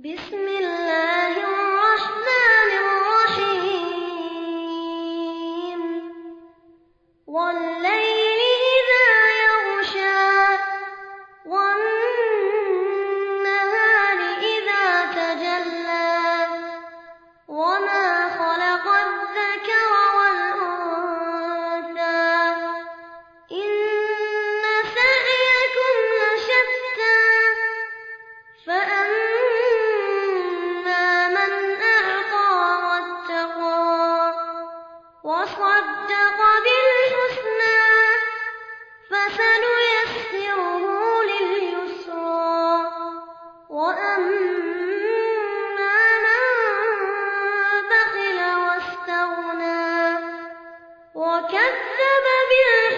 بسم الله الرحمن الرحيم. والليل وكذب بالحسنى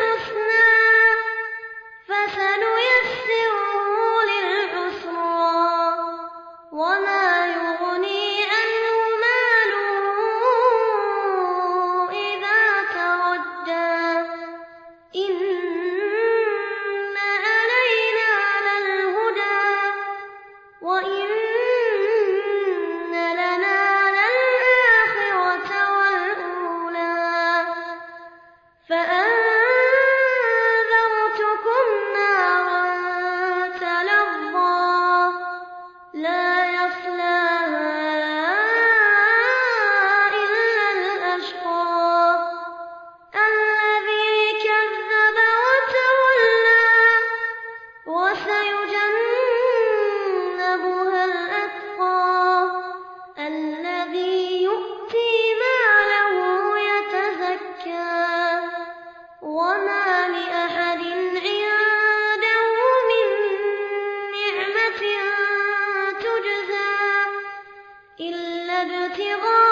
ابتغاء